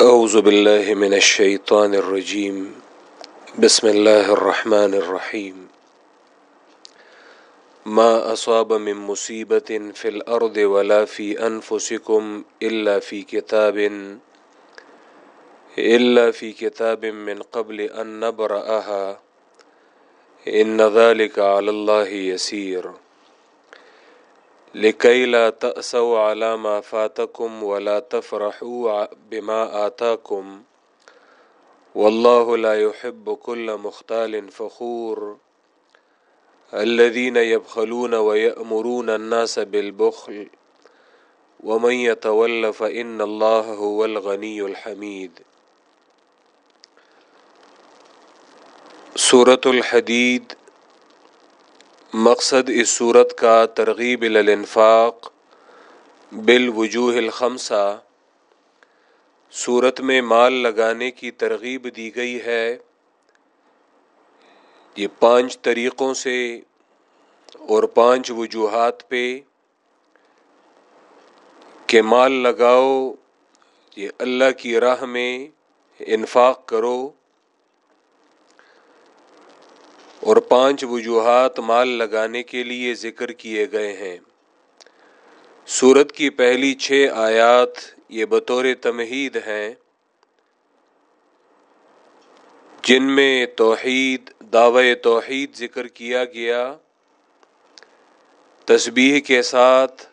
اعوذ باللہ من الشیطان الرجیم بسم اللہ الرحمن الرحیم ما اصاب من مصیبت فی الارض ولا فی انفسکم الا فی کتاب الا فی کتاب من قبل ان نبرأها. ان ذلك على الله يسير. لكي لا تأسوا على ما فاتكم ولا تفرحوا بما آتاكم والله لا يحب كل مختال فخور الذين يبخلون ويأمرون الناس بالبخل ومن يتول فإن الله هو الغني الحميد سورة الحديد مقصد اس صورت کا ترغیب الانفاق بالوجوہ الخمسہ۔ صورت میں مال لگانے کی ترغیب دی گئی ہے۔ یہ پانچ طریقوں سے اور پانچ وجوہات پہ کہ مال لگاؤ، یہ اللہ کی راہ میں انفاق کرو۔ اور پانچ وجوہات مال لگانے کے لیے ذکر کیے گئے ہیں۔ سورت کی پہلی چھ آیات یہ بطور تمہید ہیں، جن میں توحید، دعوی توحید ذکر کیا گیا، تسبیح کے ساتھ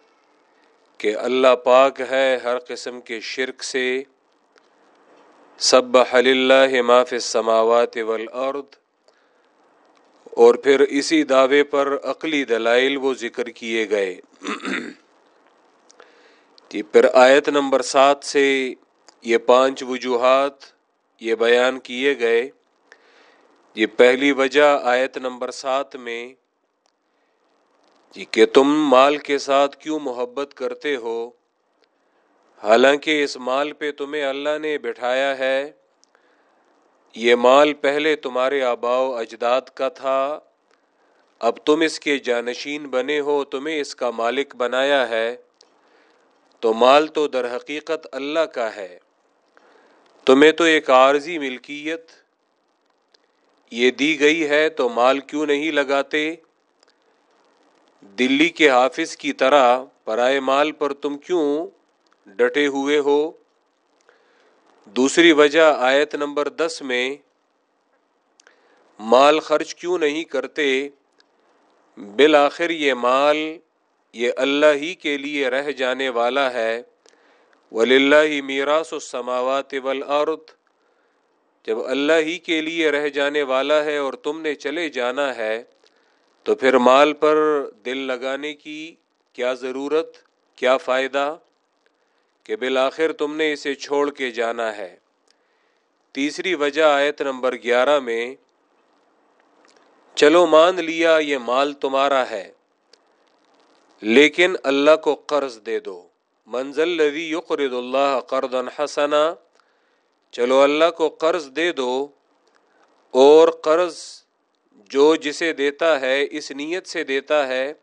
کہ اللہ پاک ہے ہر قسم کے شرک سے سب حل اللہ معاف سماوات والارض اور پھر اسی دعوے پر عقلی دلائل وہ ذکر کیے گئے۔ کہ پھر آیت نمبر سات سے یہ پانچ وجوہات یہ بیان کیے گئے۔ یہ پہلی وجہ آیت نمبر سات میں جی کہ تم مال کے ساتھ کیوں محبت کرتے ہو؟ حالانکہ اس مال پہ تمہیں اللہ نے بٹھایا ہے۔ یہ مال پہلے تمہارے آباؤ اجداد کا تھا، اب تم اس کے جانشین بنے ہو، تمہیں اس کا مالک بنایا ہے۔ تو مال تو در حقیقت اللہ کا ہے۔ تمہیں تو ایک عارضی ملکیت۔ یہ دی گئی ہے تو مال کیوں نہیں لگاتے؟ دلی کے حافظ کی طرح، پرائے مال پر تم کیوں ڈٹے ہوئے ہو؟ دوسری وجہ آیت نمبر دس میں مال خرچ کیوں نہیں کرتے؟ بالآخر یہ مال یہ اللہ ہی کے لیے رہ جانے والا ہے۔ ولی اللہ میراث السماوات والارض۔ جب اللہ ہی کے لیے رہ جانے والا ہے اور تم نے چلے جانا ہے، تو پھر مال پر دل لگانے کی کیا ضرورت؟ کیا فائدہ؟ کہ بالآخر تم نے اسے چھوڑ کے جانا ہے۔ تیسری وجہ آیت نمبر گیارہ میں، چلو مان لیا یہ مال تمہارا ہے، لیکن اللہ کو قرض دے دو۔ منزل لذی یقرد اللہ قرض حسنا، چلو اللہ کو قرض دے دو، اور قرض جو جسے دیتا ہے، اس نیت سے دیتا ہے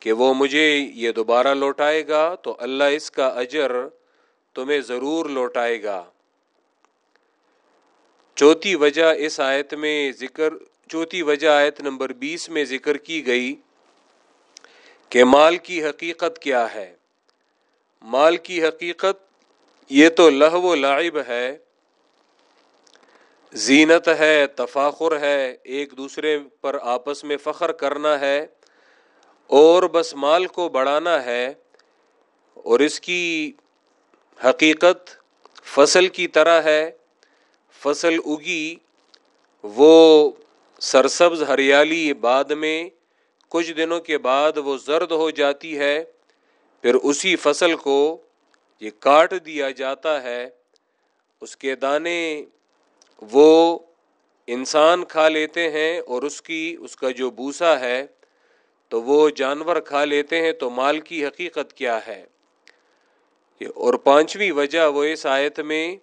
کہ وہ مجھے یہ دوبارہ لوٹائے گا تو اللہ اس کا اجر تمہیں ضرور لوٹائے گا۔ چوتھی وجہ اس آیت میں ذکر، چوتھی وجہ آیت نمبر بیس میں ذکر کی گئی کہ مال کی حقیقت کیا ہے۔ مال کی حقیقت، یہ تو لہو و لعب ہے، زینت ہے، تفاخر ہے، ایک دوسرے پر آپس میں فخر کرنا ہے۔ اور بس مال کو بڑھانا ہے اور اس کی حقیقت فصل کی طرح ہے، فصل اگی، وہ سرسبز ہریالی بعد میں کچھ دنوں کے بعد وہ زرد ہو جاتی ہے، پھر اسی فصل کو یہ کاٹ دیا جاتا ہے، اس کے دانے وہ انسان کھا لیتے ہیں اور اس کی، اس کا جو بوسا ہے تو وہ جانور کھا لیتے ہیں تو مال کی حقیقت کیا ہے؟ اور پانچویں وجہ وہ اس آیت میں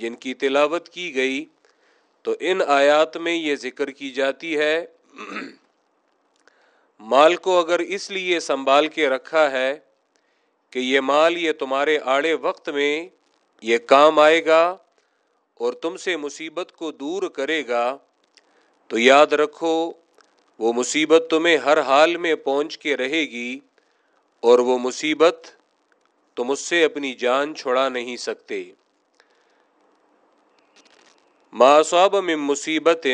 جن کی تلاوت کی گئی، تو ان آیات میں یہ ذکر کی جاتی ہے، مال کو اگر اس لیے سنبھال کے رکھا ہے کہ یہ مال یہ تمہارے آڑے وقت میں یہ کام آئے گا اور تم سے مصیبت کو دور کرے گا، تو یاد رکھو وہ مصیبت تمہیں ہر حال میں پہنچ کے رہے گی اور وہ مصیبت تم اس سے اپنی جان چھڑا نہیں سکتے۔ ماسواب میں مصیبت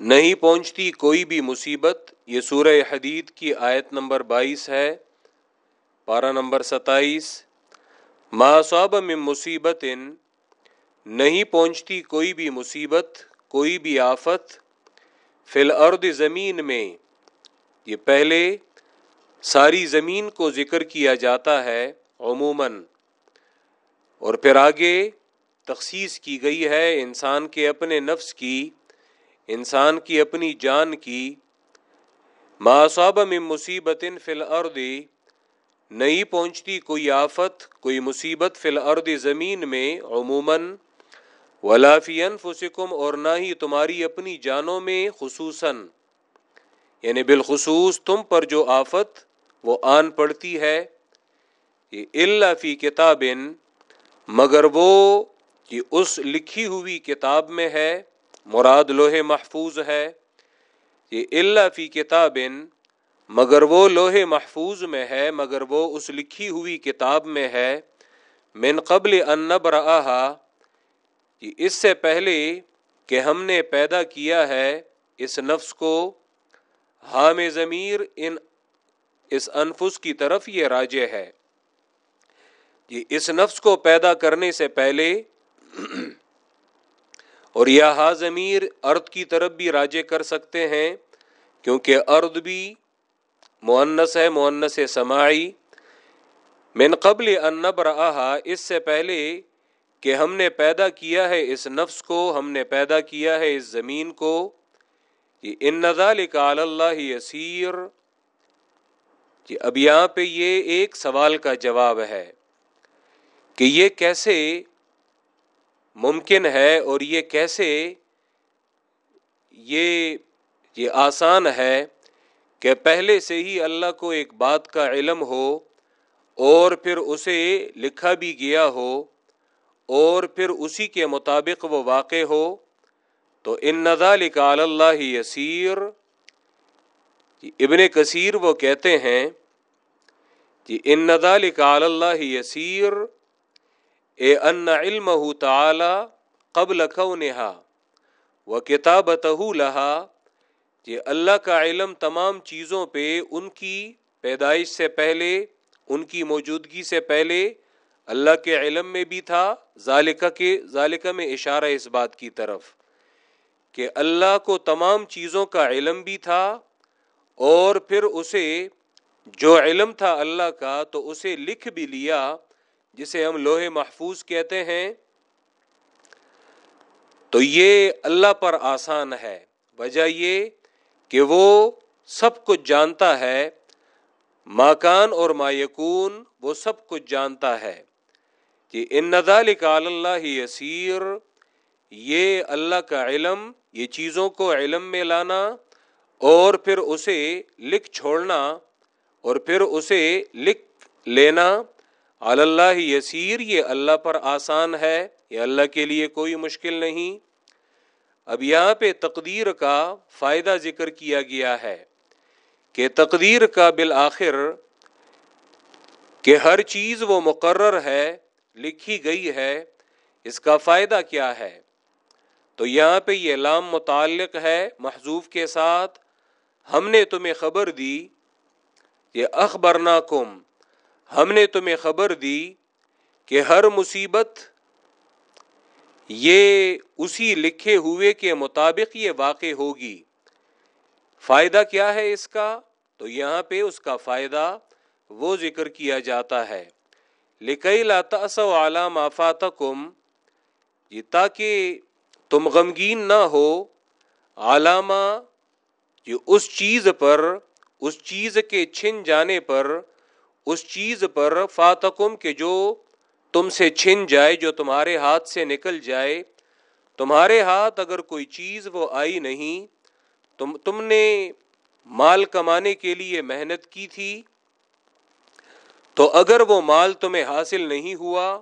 نہیں پہنچتی کوئی بھی مصیبت۔ یہ سورہ حدید کی آیت نمبر بائیس ہے، پارہ نمبر ستائیس۔ ماسواب میں مصیبت نہیں پہنچتی کوئی بھی مصیبت، کوئی بھی آفت۔ فی الارض زمین میں۔ یہ پہلے ساری زمین کو ذکر کیا جاتا ہے عموماً۔ اور پھر آگے تخصیص کی گئی ہے انسان کے اپنے نفس کی، انسان کی اپنی جان کی۔ میں مصیبت فی الارض، نہیں پہنچتی کوئی آفت، کوئی مصیبت فی الارض زمین میں عموماً۔ ولافی انفسکم اور نہ ہی تمہاری اپنی جانوں میں خصوصاً۔ یعنی بالخصوص تم پر جو آفت وہ آن پڑتی ہے۔ یہ اللہ فی کتاب مگر وہ کہ اس لکھی ہوئی کتاب میں ہے۔ مراد لوہے محفوظ ہے۔ یہ اللہ فی کتاب مگر وہ لوہے محفوظ میں ہے، مگر وہ اس لکھی ہوئی کتاب میں ہے۔ من قبل انب رہا کہ اس سے پہلے کہ ہم نے پیدا کیا ہے اس نفس کو، حام ضمیر ان، اس انفس کی طرف یہ راجے ہے۔ یہ اس نفس کو پیدا کرنے سے پہلے اور یا ہا ضمیر ارد کی طرف بھی راجے کر سکتے ہیں، کیونکہ ارد بھی معنس ہے معنس سماعی۔ من قبل انب رہا اس سے پہلے کہ ہم نے پیدا کیا ہے اس نفس کو، ہم نے پیدا کیا ہے اس زمین کو۔ ان نظال کا اللہ یسیر۔ کہ اب یہاں پہ یہ ایک سوال کا جواب ہے کہ یہ کیسے ممکن ہے اور یہ کیسے یہ یہ آسان ہے کہ پہلے سے ہی اللہ کو ایک بات کا علم ہو اور پھر اسے لکھا بھی گیا ہو۔ اور پھر اسی کے مطابق وہ واقع ہو، تو ان نظا لکھا اللہ یسیر۔ جی، ابن کثیر وہ کہتے ہیں کہ ان ندا لکھا اللہ یسیر، اے ان علم تعالی قبل کونہا و کتابت لہا۔ کہ اللہ کا علم تمام چیزوں پہ ان کی پیدائش سے پہلے، ان کی موجودگی سے پہلے اللہ کے علم میں بھی تھا، ذالکہ کے، ذالکہ میں اشارہ اس بات کی طرف کہ اللہ کو تمام چیزوں کا علم بھی تھا اور پھر اسے جو علم تھا اللہ کا تو اسے لکھ بھی لیا، جسے ہم لوہے محفوظ کہتے ہیں۔ تو یہ اللہ پر آسان ہے۔ وجہ یہ کہ وہ سب کچھ جانتا ہے، ماکان اور ما یکون وہ سب کچھ جانتا ہے۔ کہ ان نظال کا اللہ یسیر، یہ اللہ کا علم، یہ چیزوں کو علم میں لانا اور پھر اسے لکھ چھوڑنا اور پھر اسے لکھ لینا اللہ یسیر، یہ اللہ پر آسان ہے، یہ اللہ کے لیے کوئی مشکل نہیں۔ اب یہاں پہ تقدیر کا فائدہ ذکر کیا گیا ہے کہ تقدیر کا بالآخر کہ ہر چیز وہ مقرر ہے لکھی گئی ہے، اس کا فائدہ کیا ہے؟ تو یہاں پہ یہ لام متعلق ہے محضوف کے ساتھ۔ ہم نے تمہیں خبر دی، یہ اخبر کم ہم نے تمہیں خبر دی کہ ہر مصیبت یہ اسی لکھے ہوئے کے مطابق یہ واقع ہوگی۔ فائدہ کیا ہے اس کا؟ تو یہاں پہ اس کا فائدہ وہ ذکر کیا جاتا ہے۔ لکئی لاتا سو عالم آفات کم یہ تاکہ تم غمگین نہ ہو علامہ یہ اس چیز پر، اس چیز کے چھن جانے پر، اس چیز پر فاتکم کے جو تم سے چھن جائے، جو تمہارے ہاتھ سے نکل جائے۔ تمہارے ہاتھ اگر کوئی چیز وہ آئی نہیں، تم تم نے مال کمانے کے لیے محنت کی تھی۔ تو اگر وہ مال تمہیں حاصل نہیں ہوا،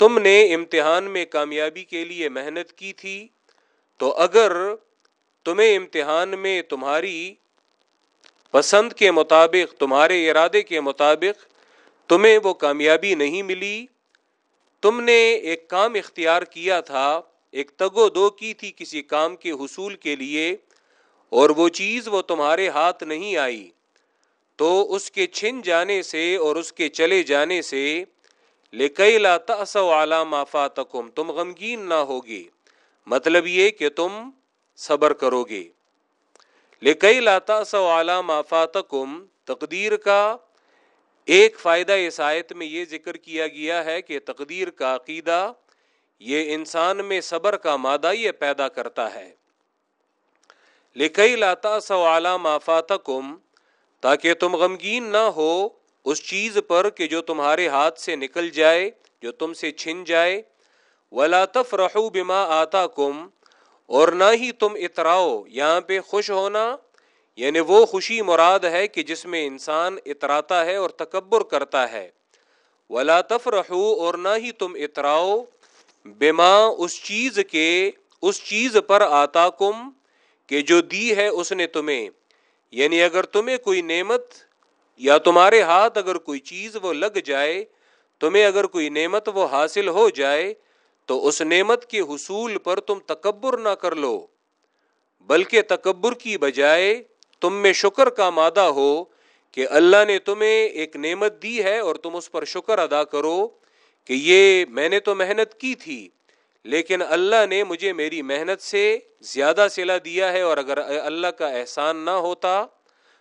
تم نے امتحان میں کامیابی کے لیے محنت کی تھی، تو اگر تمہیں امتحان میں تمہاری پسند کے مطابق، تمہارے ارادے کے مطابق تمہیں وہ کامیابی نہیں ملی، تم نے ایک کام اختیار کیا تھا، ایک تگ و دو کی تھی کسی کام کے حصول کے لیے، اور وہ چیز وہ تمہارے ہاتھ نہیں آئی۔ تو اس کے چھن جانے سے اور اس کے چلے جانے سے لکئی لا تأسو علی ما فاتکم، تم غمگین نہ ہوگے۔ مطلب یہ کہ تم صبر کرو گے لکئی لا تأسو علی ما فاتکم، تقدیر کا ایک فائدہ اس آیت میں یہ ذکر کیا گیا ہے کہ تقدیر کا عقیدہ یہ انسان میں صبر کا مادہ یہ پیدا کرتا ہے۔ لکھئی لاتا سوالا مافاتا کم تاکہ تم غمگین نہ ہو اس چیز پر کہ جو تمہارے ہاتھ سے نکل جائے، جو تم سے چھن جائے۔ ولا تفرحوا بما آتا کم اور نہ ہی تم اتراؤ، یہاں پہ خوش ہونا۔ یعنی وہ خوشی مراد ہے کہ جس میں انسان اتراتا ہے اور تکبر کرتا ہے۔ ولا تفرحوا اور نہ ہی تم اتراؤ بما اس چیز کے، اس چیز پر آتا کم کہ جو دی ہے اس نے تمہیں۔ یعنی اگر تمہیں کوئی نعمت یا تمہارے ہاتھ اگر کوئی چیز وہ لگ جائے، تمہیں اگر کوئی نعمت وہ حاصل ہو جائے، تو اس نعمت کے حصول پر تم تکبر نہ کر لو۔ بلکہ تکبر کی بجائے تم میں شکر کا مادہ ہو کہ اللہ نے تمہیں ایک نعمت دی ہے اور تم اس پر شکر ادا کرو کہ یہ میں نے تو محنت کی تھی۔ لیکن اللہ نے مجھے میری محنت سے زیادہ سلا دیا ہے اور اگر اللہ کا احسان نہ ہوتا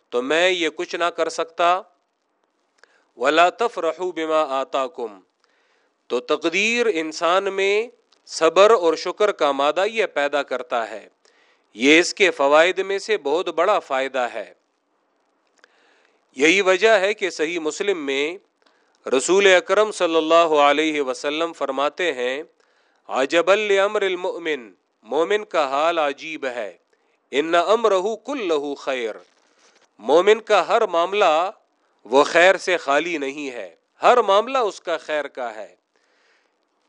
تو میں یہ کچھ نہ کر سکتا۔ ولا تف رحو بما آتا کم تو تقدیر انسان میں صبر اور شکر کا مادہ یہ پیدا کرتا ہے۔ یہ اس کے فوائد میں سے بہت بڑا فائدہ ہے۔ یہی وجہ ہے کہ صحیح مسلم میں رسول اکرم صلی اللہ علیہ وسلم فرماتے ہیں عجب الامر المؤمن، مومن کا حال عجیب ہے، ان امرہ کل لہو خیر۔ مومن کا ہر معاملہ وہ خیر سے خالی نہیں ہے، ہر معاملہ اس کا خیر کا ہے۔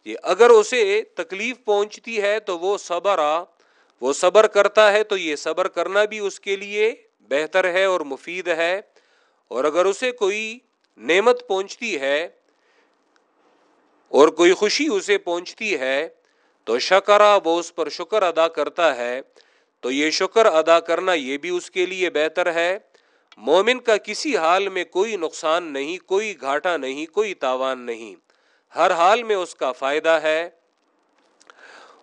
یہ اگر اسے تکلیف پہنچتی ہے تو وہ صبر وہ صبر کرتا ہے تو یہ صبر کرنا بھی اس کے لیے بہتر ہے اور مفید ہے۔ اور اگر اسے کوئی نعمت پہنچتی ہے اور کوئی خوشی اسے پہنچتی ہے، تو شکرا وہ اس پر شکر ادا کرتا ہے۔ تو یہ شکر ادا کرنا یہ بھی اس کے لیے بہتر ہے۔ مومن کا کسی حال میں کوئی نقصان نہیں، کوئی گھاٹا نہیں، کوئی تاوان نہیں۔ ہر حال میں اس کا فائدہ ہے۔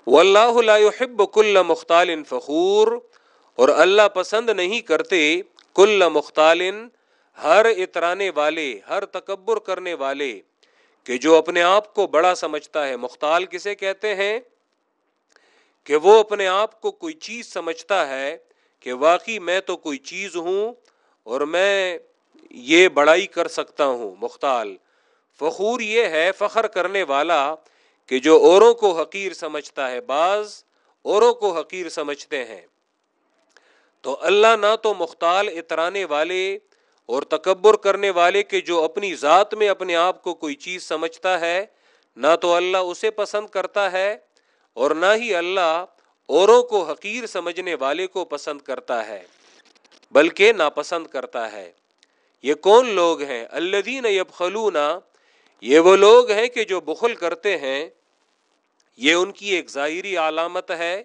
واللہ لا يحب کل مختال فخور۔ اور اللہ پسند نہیں کرتے کل مختال، ہر اترانے والے، ہر تکبر کرنے والے۔ کہ جو اپنے آپ کو بڑا سمجھتا ہے، مختال کسے کہتے ہیں؟ کہ وہ اپنے آپ کو کوئی چیز سمجھتا ہے کہ واقعی میں تو کوئی چیز ہوں اور میں یہ بڑائی کر سکتا ہوں، مختال۔ فخور یہ ہے، فخر کرنے والا کہ جو اوروں کو حقیر سمجھتا ہے، بعض اوروں کو حقیر سمجھتے ہیں۔ تو اللہ نہ تو مختال اترانے والے اور تکبر کرنے والے کے جو اپنی ذات میں اپنے آپ کو کوئی چیز سمجھتا ہے، نہ تو اللہ اسے پسند کرتا ہے اور نہ ہی اللہ اوروں کو حقیر سمجھنے والے کو پسند کرتا ہے، بلکہ ناپسند کرتا ہے۔ یہ کون لوگ ہیں؟ اللہ دین یہ وہ لوگ ہیں کہ جو بخل کرتے ہیں۔ یہ ان کی ایک ظاہری علامت ہے،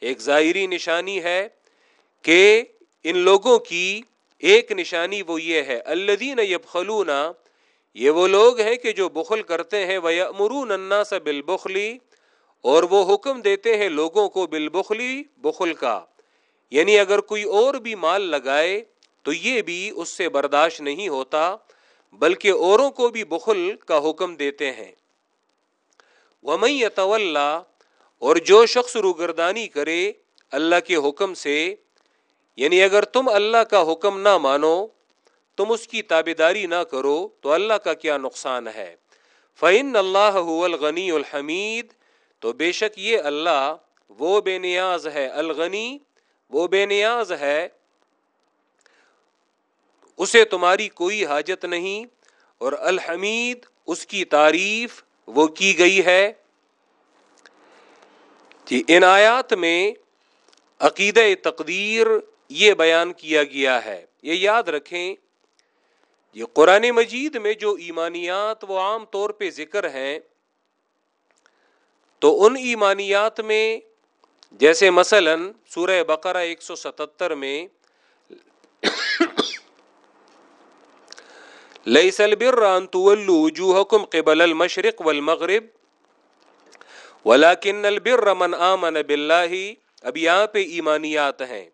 ایک ظاہری نشانی ہے کہ ان لوگوں کی ایک نشانی وہ یہ ہے الدین یب یہ وہ لوگ ہیں کہ جو بخل کرتے ہیں وہ امرون انا سے بالبخلی اور وہ حکم دیتے ہیں لوگوں کو بالبخلی بخل کا۔ یعنی اگر کوئی اور بھی مال لگائے تو یہ بھی اس سے برداشت نہیں ہوتا، بلکہ اوروں کو بھی بخل کا حکم دیتے ہیں۔ ومئی اور جو شخص روگردانی کرے اللہ کے حکم سے یعنی اگر تم اللہ کا حکم نہ مانو، تم اس کی تابے داری نہ کرو، تو اللہ کا کیا نقصان ہے؟ فعن اللہ الغنی الحمید تو بے شک یہ اللہ وہ بے نیاز ہے، الغنی وہ بے نیاز ہے۔ اسے تمہاری کوئی حاجت نہیں اور الحمید، اس کی تعریف وہ کی گئی ہے۔ کہ ان آیات میں عقید تقدیر یہ بیان کیا گیا ہے۔ یہ یاد رکھیں، یہ قرآن مجید میں جو ایمانیات وہ عام طور پہ ذکر ہیں، تو ان ایمانیات میں جیسے مثلا سورہ بقرہ ایک سو ستتر میں لئی سلبر وجوہکم قبل المشرق والمغرب ولاکن البر من آمن باللہ۔ اب یہاں پہ ایمانیات ہیں۔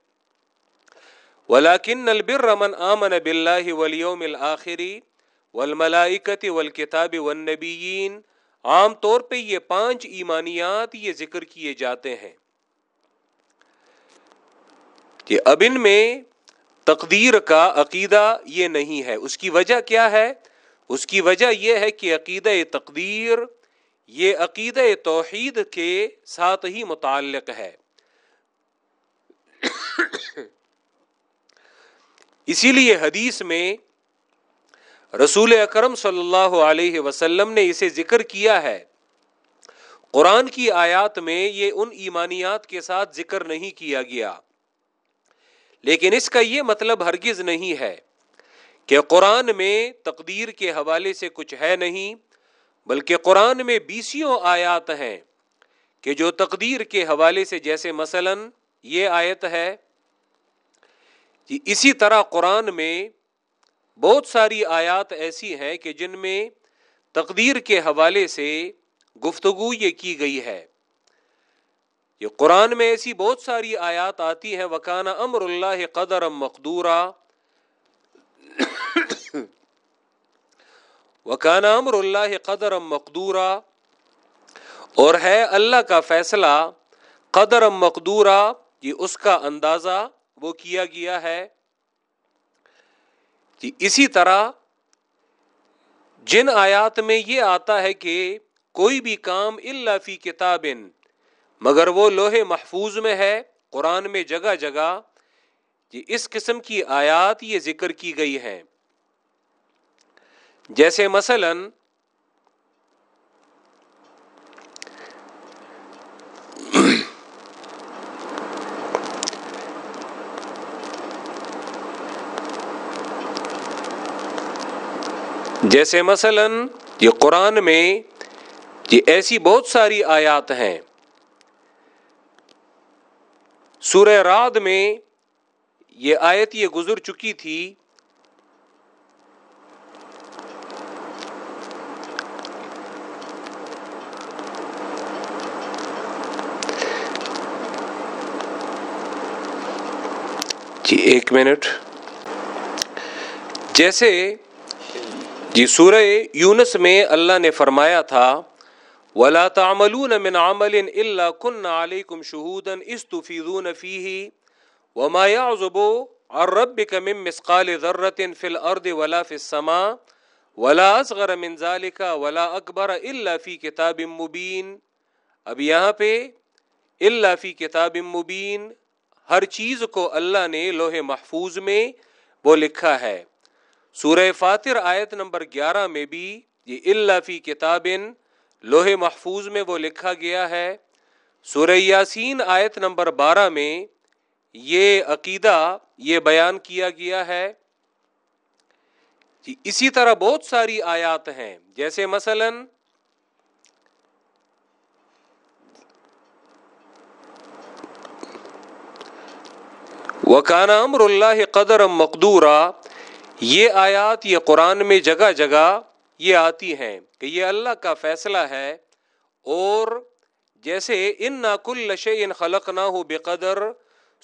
ولاکن البر من آمن باللہ والیوم الآخری والملائکت والکتاب والنبیین عام طور پہ یہ پانچ ایمانیات یہ ذکر کیے جاتے ہیں۔ کہ اب ان میں تقدیر کا عقیدہ یہ نہیں ہے۔ اس کی وجہ کیا ہے؟ اس کی وجہ یہ ہے کہ عقیدہ تقدیر یہ عقیدہ توحید کے ساتھ ہی متعلق ہے۔ اسی لیے حدیث میں رسول اکرم صلی اللہ علیہ وسلم نے اسے ذکر کیا ہے۔ قرآن کی آیات میں یہ ان ایمانیات کے ساتھ ذکر نہیں کیا گیا۔ لیکن اس کا یہ مطلب ہرگز نہیں ہے کہ قرآن میں تقدیر کے حوالے سے کچھ ہے نہیں، بلکہ قرآن میں بیسیوں آیات ہیں کہ جو تقدیر کے حوالے سے، جیسے مثلا یہ آیت ہے کہ اسی طرح قرآن میں بہت ساری آیات ایسی ہیں کہ جن میں تقدیر کے حوالے سے گفتگو یہ کی گئی ہے۔ یہ قرآن میں ایسی بہت ساری آیات آتی ہیں وکانہ امر اللہ قدر مقدورہ وکانہ امر اللہ قدر مقدورہ اور ہے اللہ کا فیصلہ قدر مقدورہ یہ اس کا اندازہ وہ کیا گیا ہے کہ اسی طرح جن آیات میں یہ آتا ہے کہ کوئی بھی کام اللہ فی کتاب مگر وہ لوہے محفوظ میں ہے، قرآن میں جگہ جگہ اس قسم کی آیات یہ ذکر کی گئی ہیں۔ جیسے مثلا جیسے مثلا یہ قرآن میں یہ ایسی بہت ساری آیات ہیں۔ سورہ راد میں یہ آیت یہ گزر چکی تھی۔ جی ایک منٹ۔ جیسے جی سورہ یونس میں اللہ نے فرمایا تھا، ولا تعملون من عمل الا كنا عليكم شهودا اذ تفيضون فيه وما يعزب عن ربك من مثقال ذره في الارض ولا في السماء ولا اصغر من ذلك ولا اكبر الا في كتاب مبين۔ اب یہاں پہ الا فی کتاب مبین ہر چیز کو اللہ نے لوح محفوظ میں وہ لکھا ہے۔ سورہ فاتر آیت نمبر گیارہ میں بھی یہ اللہ فی کتاب لوہے محفوظ میں وہ لکھا گیا ہے۔ سورہ یاسین آیت نمبر بارہ میں یہ عقیدہ، یہ بیان کیا گیا ہے اسی طرح بہت ساری آیات ہیں۔ جیسے مثلا وکانا امر اللہ قدر مقدورہ یہ آیات یہ قرآن میں جگہ جگہ یہ آتی ہیں کہ یہ اللہ کا فیصلہ ہے اور جیسے ان نا کل ان خلق نہ ہو بے قدر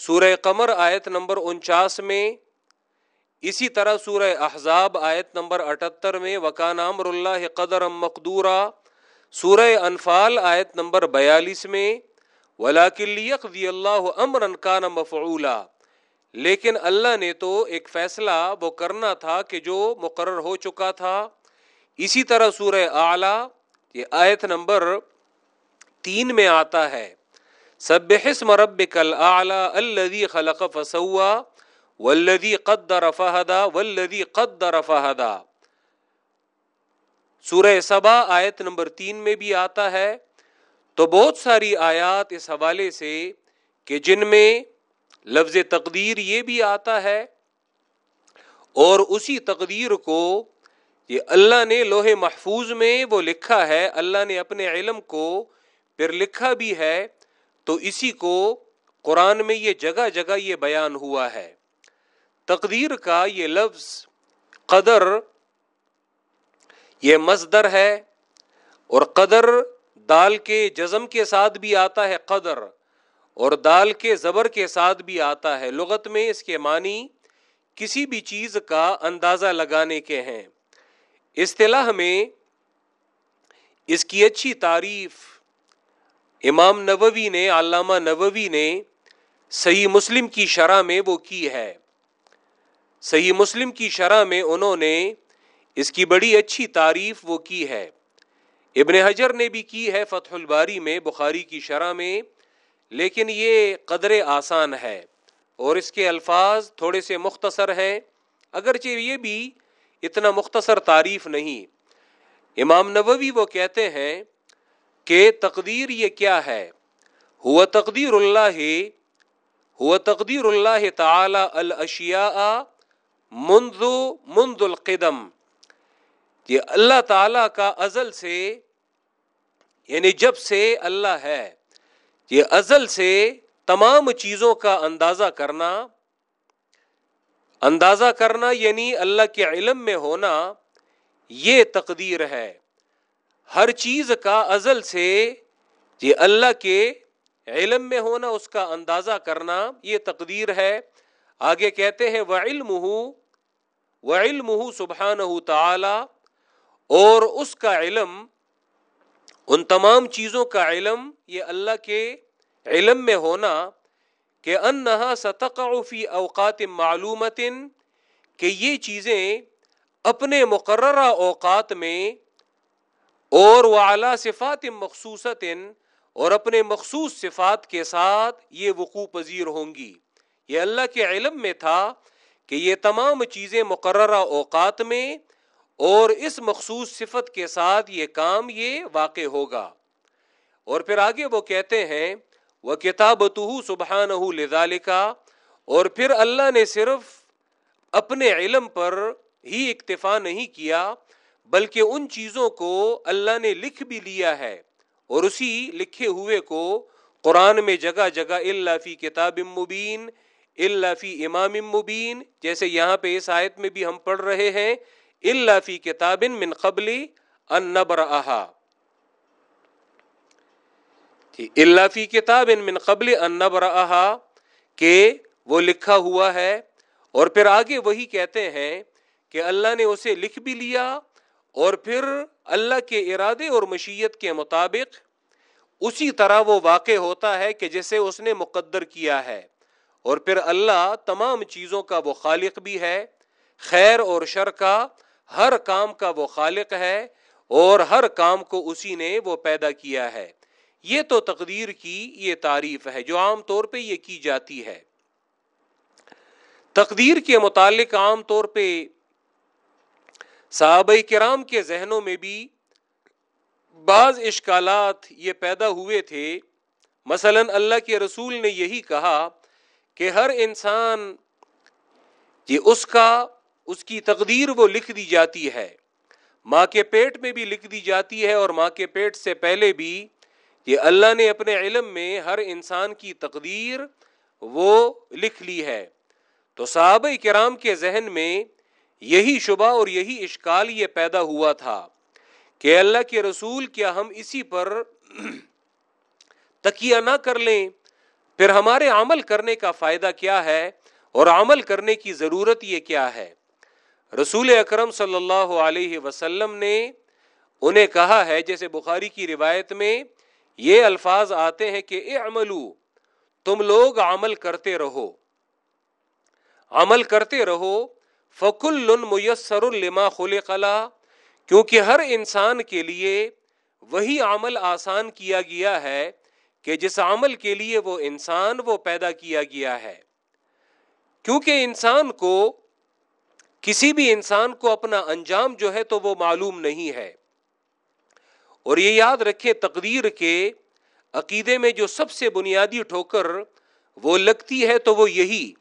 سورہ قمر آیت نمبر انچاس میں، اسی طرح سورہ احزاب آیت نمبر اٹھتر میں، وکان امر اللہ قدر مقدورہ سورہ انفال آیت نمبر بیالیس میں ولاکلیق اللہ امر کا مفعولہ لیکن اللہ نے تو ایک فیصلہ وہ کرنا تھا کہ جو مقرر ہو چکا تھا۔ اسی طرح سورہ اعلی یہ آیت نمبر تین میں آتا ہے۔ سب مرب کل اعلی الدی خلق فسوا ولدی قد رفہدا ولدی قد رفہدا سورہ سبا آیت نمبر تین میں بھی آتا ہے۔ تو بہت ساری آیات اس حوالے سے کہ جن میں لفظ تقدیر یہ بھی آتا ہے اور اسی تقدیر کو یہ اللہ نے لوہے محفوظ میں وہ لکھا ہے، اللہ نے اپنے علم کو پھر لکھا بھی ہے، تو اسی کو قرآن میں یہ جگہ جگہ یہ بیان ہوا ہے۔ تقدیر کا یہ لفظ قدر، یہ مزدر ہے اور قدر دال کے جزم کے ساتھ بھی آتا ہے، قدر۔ اور دال کے زبر کے ساتھ بھی آتا ہے۔ لغت میں اس کے معنی کسی بھی چیز کا اندازہ لگانے کے ہیں۔ اصطلاح میں اس کی اچھی تعریف امام نووی نے، علامہ نووی نے صحیح مسلم کی شرح میں وہ کی ہے۔ صحیح مسلم کی شرح میں انہوں نے اس کی بڑی اچھی تعریف وہ کی ہے۔ ابن حجر نے بھی کی ہے فتح الباری میں، بخاری کی شرح میں لیکن یہ قدر آسان ہے اور اس کے الفاظ تھوڑے سے مختصر ہیں، اگرچہ یہ بھی اتنا مختصر تعریف نہیں۔ امام نووی وہ کہتے ہیں کہ تقدیر یہ کیا ہے؟ ہوا تقدیر اللہ ہوا تقدیر اللہ تعالی الاشیاء منذ منذ القدم۔ یہ اللہ تعالی کا ازل سے یعنی جب سے اللہ ہے۔ یہ ازل سے تمام چیزوں کا اندازہ کرنا اندازہ کرنا یعنی اللہ کے علم میں ہونا، یہ تقدیر ہے۔ ہر چیز کا ازل سے یہ اللہ کے علم میں ہونا، اس کا اندازہ کرنا، یہ تقدیر ہے۔ آگے کہتے ہیں وہ علم ہوں وہ علم ہوں سبحان تعالی اور اس کا علم ان تمام چیزوں کا علم، یہ اللہ کے علم میں ہونا، کہ انہا ستقعفی اوقات معلومت کہ یہ چیزیں اپنے مقررہ اوقات میں، اور وہ اعلیٰ صفات مخصوصت اور اپنے مخصوص صفات کے ساتھ یہ وقوع پذیر ہوں گی۔ یہ اللہ کے علم میں تھا کہ یہ تمام چیزیں مقررہ اوقات میں اور اس مخصوص صفت کے ساتھ یہ کام یہ واقع ہوگا۔ اور پھر آگے وہ کہتے ہیں وہ کتاب سبحان اور پھر اللہ نے صرف اپنے علم پر ہی اکتفا نہیں کیا، بلکہ ان چیزوں کو اللہ نے لکھ بھی لیا ہے۔ اور اسی لکھے ہوئے کو قرآن میں جگہ جگہ اللہ فی کتاب مبین اللہ فی امام مبین، جیسے یہاں پہ اس آیت میں بھی ہم پڑھ رہے ہیں۔ اللہ فی کتاب من قبلی ان نبر اللہ فی کتاب من قبل ان نبر کہ وہ لکھا ہوا ہے اور پھر آگے وہی کہتے ہیں کہ اللہ نے اسے لکھ بھی لیا اور پھر اللہ کے ارادے اور مشیت کے مطابق اسی طرح وہ واقع ہوتا ہے کہ جسے اس نے مقدر کیا ہے اور پھر اللہ تمام چیزوں کا وہ خالق بھی ہے، خیر اور شر کا ہر کام کا وہ خالق ہے اور ہر کام کو اسی نے وہ پیدا کیا ہے۔ یہ تو تقدیر کی یہ تعریف ہے جو عام طور پہ یہ کی جاتی ہے۔ تقدیر کے متعلق عام طور پہ صحابہ کرام کے ذہنوں میں بھی بعض اشکالات یہ پیدا ہوئے تھے۔ مثلا اللہ کے رسول نے یہی کہا کہ ہر انسان یہ اس کا اس کی تقدیر وہ لکھ دی جاتی ہے۔ ماں کے پیٹ میں بھی لکھ دی جاتی ہے اور ماں کے پیٹ سے پہلے بھی یہ اللہ نے اپنے علم میں ہر انسان کی تقدیر وہ لکھ لی ہے۔ تو صحابہ کرام کے ذہن میں یہی شبہ اور یہی اشکال یہ پیدا ہوا تھا کہ اللہ کے رسول کیا ہم اسی پر تکیہ نہ کر لیں۔ پھر ہمارے عمل کرنے کا فائدہ کیا ہے اور عمل کرنے کی ضرورت یہ کیا ہے؟ رسول اکرم صلی اللہ علیہ وسلم نے انہیں کہا ہے، جیسے بخاری کی روایت میں یہ الفاظ آتے ہیں کہ اے عملو تم لوگ عمل کرتے رہو۔ عمل کرتے رہو، فکل میسر الما خل قلع کیونکہ ہر انسان کے لیے وہی عمل آسان کیا گیا ہے کہ جس عمل کے لیے وہ انسان وہ پیدا کیا گیا ہے۔ کیونکہ انسان کو کسی بھی انسان کو اپنا انجام جو ہے تو وہ معلوم نہیں ہے۔ اور یہ یاد رکھے تقدیر کے عقیدے میں جو سب سے بنیادی ٹھوکر وہ لگتی ہے تو وہ یہی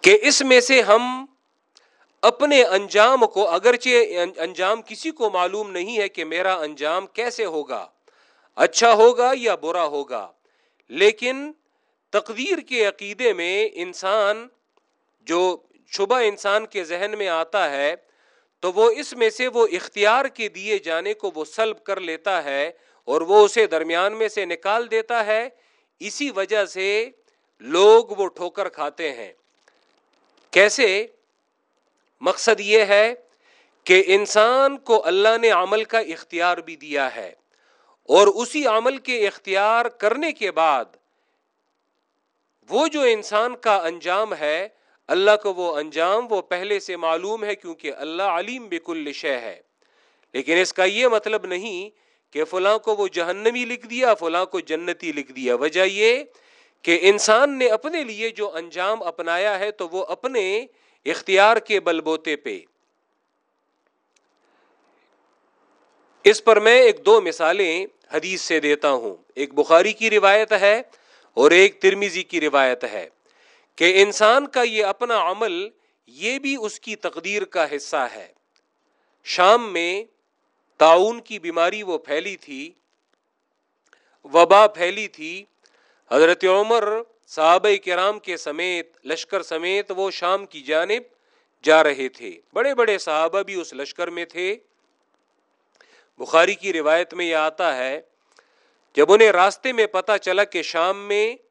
کہ اس میں سے ہم اپنے انجام کو، اگرچہ انجام کسی کو معلوم نہیں ہے کہ میرا انجام کیسے ہوگا اچھا ہوگا یا برا ہوگا، لیکن تقدیر کے عقیدے میں انسان جو شبہ انسان کے ذہن میں آتا ہے، تو وہ اس میں سے وہ اختیار کے دیے جانے کو وہ سلب کر لیتا ہے اور وہ اسے درمیان میں سے نکال دیتا ہے۔ اسی وجہ سے لوگ وہ ٹھوکر کھاتے ہیں۔ کیسے؟ مقصد یہ ہے کہ انسان کو اللہ نے عمل کا اختیار بھی دیا ہے اور اسی عمل کے اختیار کرنے کے بعد وہ جو انسان کا انجام ہے اللہ کو وہ انجام وہ پہلے سے معلوم ہے کیونکہ اللہ علیم بکل شے ہے۔ لیکن اس کا یہ مطلب نہیں کہ فلاں کو وہ جہنمی لکھ دیا، فلاں کو جنتی لکھ دیا۔ وجہ یہ کہ انسان نے اپنے لیے جو انجام اپنایا ہے تو وہ اپنے اختیار کے بل بوتے پہ۔ اس پر میں ایک دو مثالیں حدیث سے دیتا ہوں۔ ایک بخاری کی روایت ہے اور ایک ترمیزی کی روایت ہے۔ کہ انسان کا یہ اپنا عمل یہ بھی اس کی تقدیر کا حصہ ہے۔ شام میں تعاون کی بیماری وہ پھیلی تھی، وبا پھیلی تھی۔ حضرت عمر صحابہ کرام کے سمیت، لشکر سمیت وہ شام کی جانب جا رہے تھے۔ بڑے بڑے صحابہ بھی اس لشکر میں تھے۔ بخاری کی روایت میں یہ آتا ہے، جب انہیں راستے میں پتا چلا کہ شام میں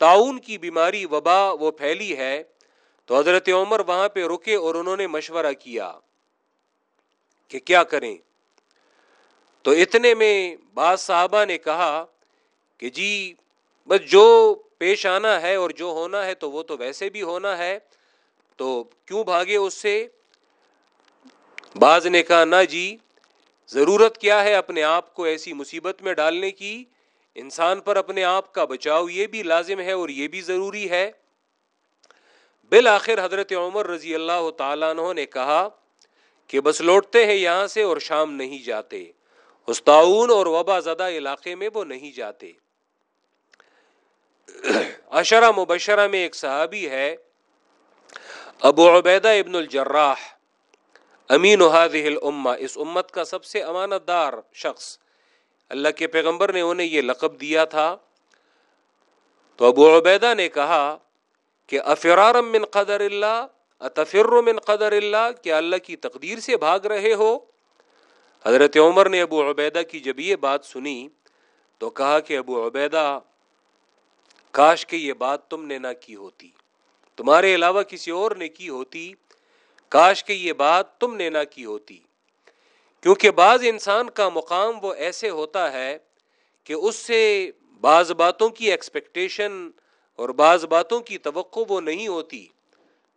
تعاون کی بیماری وبا وہ پھیلی ہے تو حضرت عمر وہاں پہ رکے اور انہوں نے مشورہ کیا کہ کیا کریں؟ تو اتنے میں بعض صحابہ نے کہا کہ جی بس جو پیش آنا ہے اور جو ہونا ہے تو وہ تو ویسے بھی ہونا ہے، تو کیوں بھاگے اس سے؟ بعض نے کہا، نہ جی ضرورت کیا ہے اپنے آپ کو ایسی مصیبت میں ڈالنے کی؟ انسان پر اپنے آپ کا بچاؤ یہ بھی لازم ہے اور یہ بھی ضروری ہے۔ بالآخر حضرت عمر رضی اللہ تعالیٰ عنہ نے کہا کہ بس لوٹتے ہیں یہاں سے اور شام نہیں جاتے۔ استعاون اور وبا زدہ علاقے میں وہ نہیں جاتے۔ اشرا مبشرہ میں ایک صحابی ہے، ابو عبیدہ ابن الجراح، امین و الامہ، اس امت کا سب سے امانت دار شخص۔ اللہ کے پیغمبر نے انہیں یہ لقب دیا تھا۔ تو ابو عبیدہ نے کہا کہ افرارم من قدر اللہ، اتفر من قدر اللہ، کیا اللہ کی تقدیر سے بھاگ رہے ہو؟ حضرت عمر نے ابو عبیدہ کی جب یہ بات سنی تو کہا کہ ابو عبیدہ، کاش کہ یہ بات تم نے نہ کی ہوتی، تمہارے علاوہ کسی اور نے کی ہوتی، کاش کہ یہ بات تم نے نہ کی ہوتی۔ کیونکہ بعض انسان کا مقام وہ ایسے ہوتا ہے کہ اس سے بعض باتوں کی ایکسپیکٹیشن اور بعض باتوں کی توقع وہ نہیں ہوتی۔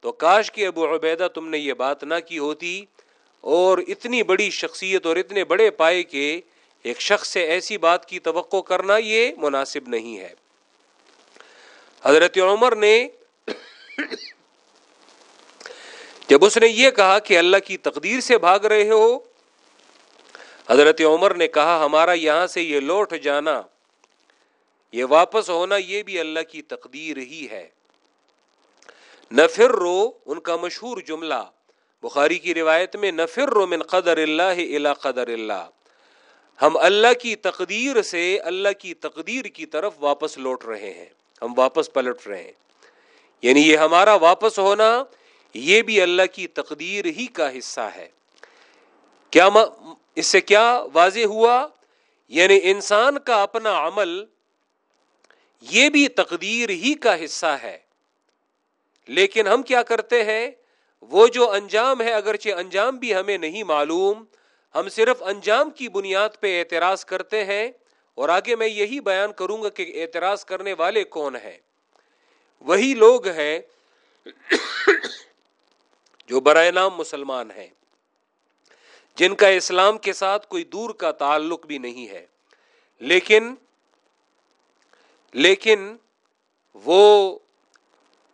تو کاش کہ ابو عبیدہ تم نے یہ بات نہ کی ہوتی اور اتنی بڑی شخصیت اور اتنے بڑے پائے کے ایک شخص سے ایسی بات کی توقع کرنا یہ مناسب نہیں ہے۔ حضرت عمر نے جب اس نے یہ کہا کہ اللہ کی تقدیر سے بھاگ رہے ہو حضرت عمر نے کہا، ہمارا یہاں سے یہ لوٹ جانا، یہ واپس ہونا، یہ بھی اللہ کی تقدیر ہی ہے۔ نفر رو ان کا مشہور جملہ۔ بخاری کی روایت میں نفر رو من قدر اللہ الا قدر اللہ۔ ہم اللہ کی تقدیر سے اللہ کی تقدیر کی طرف واپس لوٹ رہے ہیں۔ ہم واپس پلٹ رہے ہیں۔ یعنی یہ ہمارا واپس ہونا، یہ بھی اللہ کی تقدیر ہی کا حصہ ہے۔ کیا اس سے کیا واضح ہوا؟ یعنی انسان کا اپنا عمل یہ بھی تقدیر ہی کا حصہ ہے۔ لیکن ہم کیا کرتے ہیں؟ وہ جو انجام ہے، اگرچہ انجام بھی ہمیں نہیں معلوم، ہم صرف انجام کی بنیاد پہ اعتراض کرتے ہیں۔ اور آگے میں یہی بیان کروں گا کہ اعتراض کرنے والے کون ہیں۔ وہی لوگ ہیں جو برائے نام مسلمان ہیں۔ جن کا اسلام کے ساتھ کوئی دور کا تعلق بھی نہیں ہے۔ لیکن لیکن وہ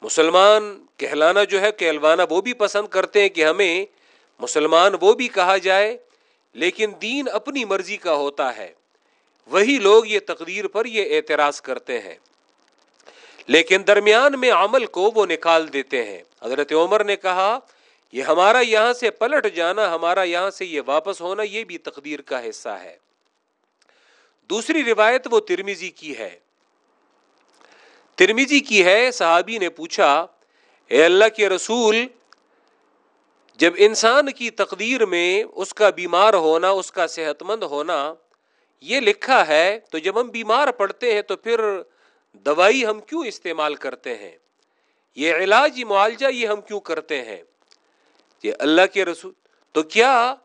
مسلمان کہلانا جو ہے، کہلوانا وہ بھی پسند کرتے ہیں کہ ہمیں مسلمان وہ بھی کہا جائے، لیکن دین اپنی مرضی کا ہوتا ہے۔ وہی لوگ یہ تقدیر پر یہ اعتراض کرتے ہیں۔ لیکن درمیان میں عمل کو وہ نکال دیتے ہیں۔ حضرت عمر نے کہا یہ ہمارا یہاں سے پلٹ جانا، ہمارا یہاں سے یہ واپس ہونا، یہ بھی تقدیر کا حصہ ہے۔ دوسری روایت وہ ترمیزی کی ہے۔ ترمیزی کی ہے، صحابی نے پوچھا، اے اللہ کے رسول، جب انسان کی تقدیر میں اس کا بیمار ہونا، اس کا صحت مند ہونا یہ لکھا ہے، تو جب ہم بیمار پڑتے ہیں تو پھر دوائی ہم کیوں استعمال کرتے ہیں؟ یہ علاج معالجہ یہ ہم کیوں کرتے ہیں؟ یہ اللہ کے رسول، تو کیا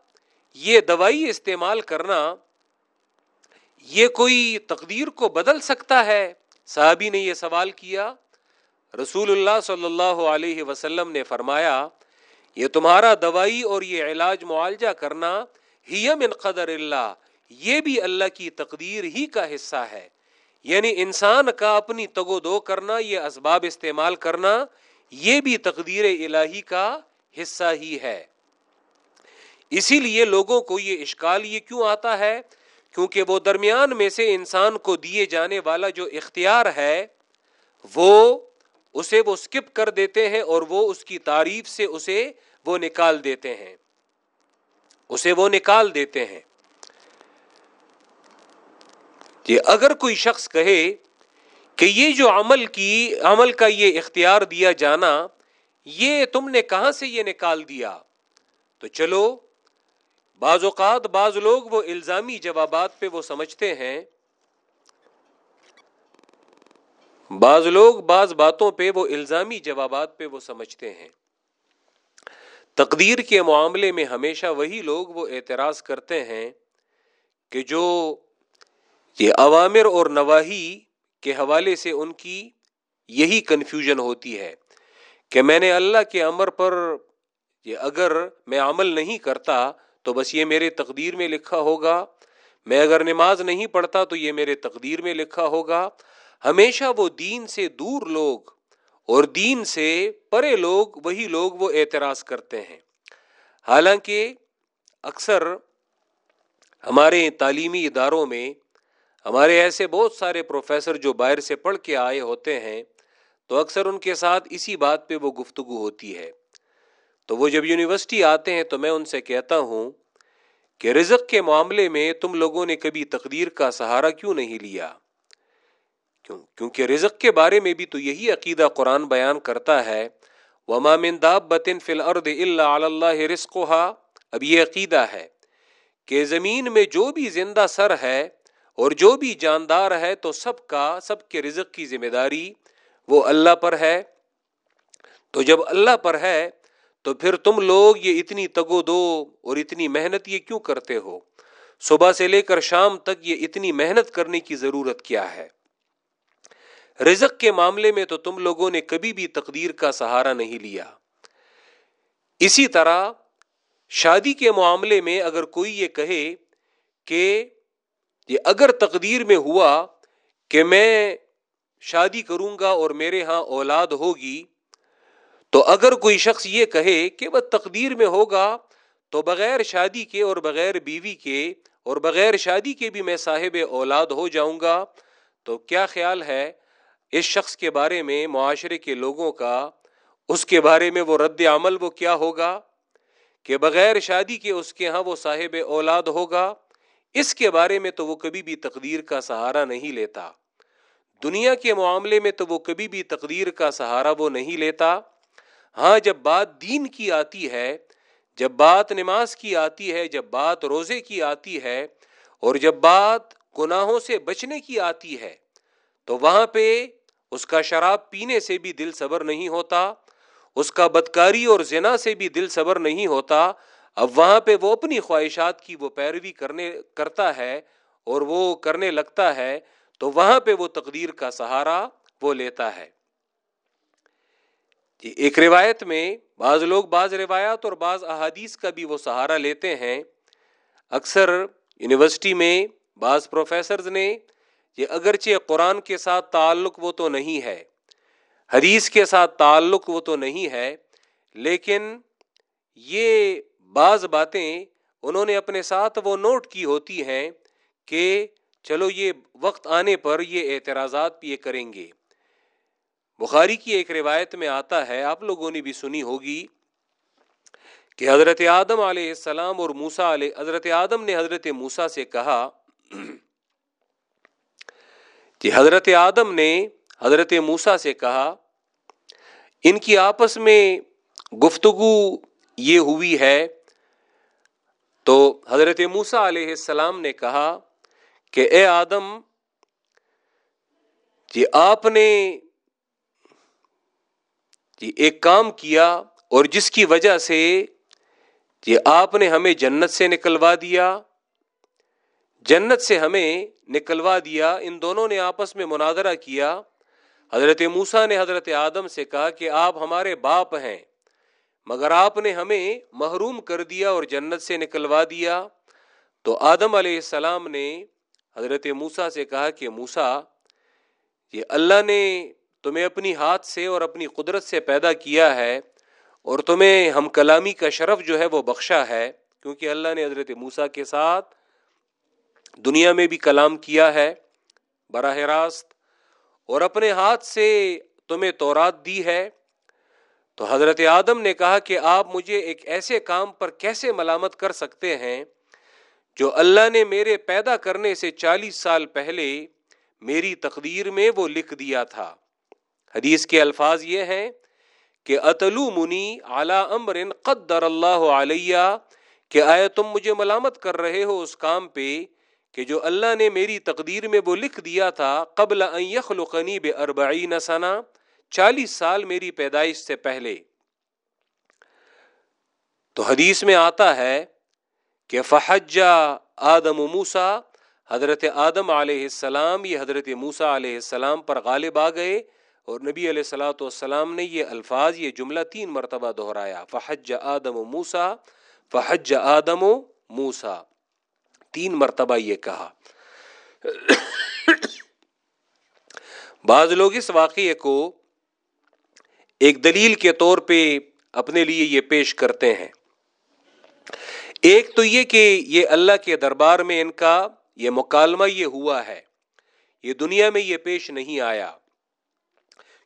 یہ دوائی استعمال کرنا یہ کوئی تقدیر کو بدل سکتا ہے؟ صحابی نے یہ سوال کیا۔ رسول اللہ صلی اللہ علیہ وسلم نے فرمایا، یہ تمہارا دوائی اور یہ علاج معالجہ کرنا ہی من قدر اللہ، یہ بھی اللہ کی تقدیر ہی کا حصہ ہے۔ یعنی انسان کا اپنی تگو دو کرنا، یہ اسباب استعمال کرنا، یہ بھی تقدیر الہی کا حصہ ہی ہے۔ اسی لیے لوگوں کو یہ اشکال یہ کیوں آتا ہے؟ کیونکہ وہ درمیان میں سے انسان کو دیے جانے والا جو اختیار ہے، وہ اسے وہ اسکپ کر دیتے ہیں اور وہ اس کی تعریف سے اسے وہ نکال دیتے ہیں۔ اسے وہ نکال دیتے ہیں۔ کہ اگر کوئی شخص کہے کہ یہ جو عمل کی، عمل کا یہ اختیار دیا جانا یہ تم نے کہاں سے یہ نکال دیا؟ تو چلو، بعض اوقات بعض لوگ وہ الزامی جوابات پہ وہ سمجھتے ہیں۔ بعض لوگ بعض باتوں پہ وہ الزامی جوابات پہ وہ سمجھتے ہیں۔ تقدیر کے معاملے میں ہمیشہ وہی لوگ وہ اعتراض کرتے ہیں کہ جو یہ عوامر اور نواحی کے حوالے سے ان کی یہی کنفیوژن ہوتی ہے۔ کہ میں نے اللہ کے امر پر یہ اگر میں عمل نہیں کرتا تو بس یہ میرے تقدیر میں لکھا ہوگا۔ میں اگر نماز نہیں پڑھتا تو یہ میرے تقدیر میں لکھا ہوگا۔ ہمیشہ وہ دین سے دور لوگ اور دین سے پرے لوگ وہی لوگ وہ اعتراض کرتے ہیں۔ حالانکہ اکثر ہمارے تعلیمی اداروں میں ہمارے ایسے بہت سارے پروفیسر جو باہر سے پڑھ کے آئے ہوتے ہیں تو اکثر ان کے ساتھ اسی بات پہ وہ گفتگو ہوتی ہے۔ تو وہ جب یونیورسٹی آتے ہیں تو میں ان سے کہتا ہوں کہ رزق کے معاملے میں تم لوگوں نے کبھی تقدیر کا سہارا کیوں نہیں لیا؟ کیوں؟ کیونکہ رزق کے بارے میں بھی تو یہی عقیدہ قرآن بیان کرتا ہے۔ وما من دابت فی الارض الا علی اللہ رزقها۔ اب یہ عقیدہ ہے کہ زمین میں جو بھی زندہ سر ہے اور جو بھی جاندار ہے تو سب کا، سب کے رزق کی ذمہ داری وہ اللہ پر ہے۔ تو جب اللہ پر ہے، تو پھر تم لوگ یہ اتنی تگو دو اور اتنی محنت یہ کیوں کرتے ہو؟ صبح سے لے کر شام تک یہ اتنی محنت کرنے کی ضرورت کیا ہے؟ رزق کے معاملے میں تو تم لوگوں نے کبھی بھی تقدیر کا سہارا نہیں لیا۔ اسی طرح شادی کے معاملے میں اگر کوئی یہ کہے کہ یہ اگر تقدیر میں ہوا کہ میں شادی کروں گا اور میرے ہاں اولاد ہوگی، تو اگر کوئی شخص یہ کہے کہ وہ تقدیر میں ہوگا، تو بغیر شادی کے اور بغیر بیوی کے اور بغیر شادی کے بھی میں صاحب اولاد ہو جاؤں گا۔ تو کیا خیال ہے اس شخص کے بارے میں، معاشرے کے لوگوں کا، اس کے بارے میں وہ رد عمل وہ کیا ہوگا؟ کہ بغیر شادی کے اس کے ہاں وہ صاحب اولاد ہوگا، اس کے بارے میں تو وہ کبھی بھی تقدیر کا سہارا نہیں لیتا۔ دنیا کے معاملے میں تو وہ کبھی بھی تقدیر کا سہارا وہ نہیں لیتا۔ ہاں جب بات دین کی آتی ہے، جب بات نماز کی آتی ہے، جب بات روزے کی آتی ہے، اور جب بات گناہوں سے بچنے کی آتی ہے، تو وہاں پہ اس کا شراب پینے سے بھی دل صبر نہیں ہوتا، اس کا بدکاری اور زنا سے بھی دل صبر نہیں ہوتا۔ اب وہاں پہ وہ اپنی خواہشات کی وہ پیروی کرنے، کرتا ہے اور وہ کرنے لگتا ہے۔ تو وہاں پہ وہ تقدیر کا سہارا وہ لیتا ہے۔ جی، ایک روایت میں بعض لوگ بعض روایات اور بعض احادیث کا بھی وہ سہارا لیتے ہیں۔ اکثر یونیورسٹی میں بعض پروفیسرز نے یہ اگرچہ قرآن کے ساتھ تعلق وہ تو نہیں ہے، حدیث کے ساتھ تعلق وہ تو نہیں ہے، لیکن یہ بعض باتیں انہوں نے اپنے ساتھ وہ نوٹ کی ہوتی ہیں کہ چلو یہ وقت آنے پر یہ اعتراضات بھی یہ کریں گے۔ بخاری کی ایک روایت میں آتا ہے، آپ لوگوں نے بھی سنی ہوگی کہ حضرت آدم علیہ السلام اور موسا علیہ، حضرت آدم نے حضرت موسا سے کہا کہ حضرت آدم نے حضرت موسا سے کہا، ان کی آپس میں گفتگو یہ ہوئی ہے۔ تو حضرت موسا علیہ السلام نے کہا کہ اے آدم جی آپ نے جی ایک کام کیا اور جس کی وجہ سے جی آپ نے ہمیں جنت سے نکلوا دیا، جنت سے ہمیں نکلوا دیا، ان دونوں نے آپس میں مناظرہ کیا۔ حضرت موسا نے حضرت آدم سے کہا کہ آپ ہمارے باپ ہیں، مگر آپ نے ہمیں محروم کر دیا اور جنت سے نکلوا دیا۔ تو آدم علیہ السلام نے حضرت موسا سے کہا کہ موسا یہ اللہ نے تمہیں اپنی ہاتھ سے اور اپنی قدرت سے پیدا کیا ہے اور تمہیں ہم کلامی کا شرف جو ہے وہ بخشا ہے، کیونکہ اللہ نے حضرت موسا کے ساتھ دنیا میں بھی کلام کیا ہے براہ راست اور اپنے ہاتھ سے تمہیں تورات دی ہے۔ تو حضرت آدم نے کہا کہ آپ مجھے ایک ایسے کام پر کیسے ملامت کر سکتے ہیں جو اللہ نے میرے پیدا کرنے سے چالیس سال پہلے میری تقدیر میں وہ لکھ دیا تھا۔ حدیث کے الفاظ یہ ہیں کہ اتلو منی اعلی امر قدر اللہ علیہ کہ آئے تم مجھے ملامت کر رہے ہو اس کام پہ کہ جو اللہ نے میری تقدیر میں وہ لکھ دیا تھا قبل ان یخلقنی باربعین سنہ، چالیس سال میری پیدائش سے پہلے۔ تو حدیث میں آتا ہے کہ فحجہ آدم موسا حضرت آدم علیہ السلام، یہ حضرت موسا علیہ السلام پر غالب آ گئے اور نبی علیہ السلاۃ والسلام نے یہ الفاظ، یہ جملہ تین مرتبہ دہرایا، فحج آدم و موسا فحج آدم و موسا تین مرتبہ یہ کہا۔ بعض لوگ اس واقعے کو ایک دلیل کے طور پہ اپنے لیے یہ پیش کرتے ہیں۔ ایک تو یہ کہ یہ اللہ کے دربار میں ان کا یہ مکالمہ یہ ہوا ہے۔ یہ دنیا میں یہ پیش نہیں آیا۔